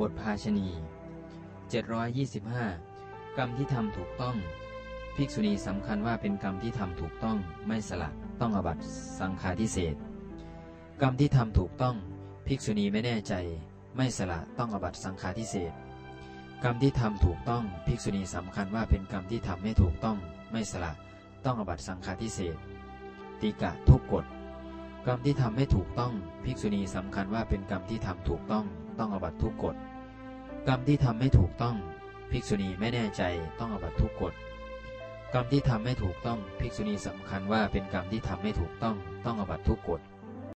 บทภาชณี 725 กรรมที่ทำถูกต้อง ภิกษุณีสำคัญว่าเป็นกรรมที่ทำถูกต้องไม่สละต้องอบัตสังฆาทิเศษกรรมที่ทำถูกต้อง ภิกษุณีไม่แน่ใจ ไม่สละต้องอบัตสังฆาทิเศษกรรมที่ทำถูกต้อง ภิกษุณีสำคัญว่าเป็นกรรมที่ทำไม่ถูกต้อง ไม่สละต้องอบัตสังฆาทิเศษติกะทุกกฎ กรรมที่ทำไม่ถูกต้องภิกษุณีสำคัญว่าเป็นกรรมที่ทำถูกต้องต้องอบัตทุกกฎกรรมที่ทำไม่ถูกต้องภิกษุณีไม่แน่ใจต้องอบัตทุกกฎกรรมที่ทำไม่ถูกต้องภิกษุณีสำคัญว่าเป็นกรรมที่ทำไม่ถูกต้องต้องอบัตทุกกฎ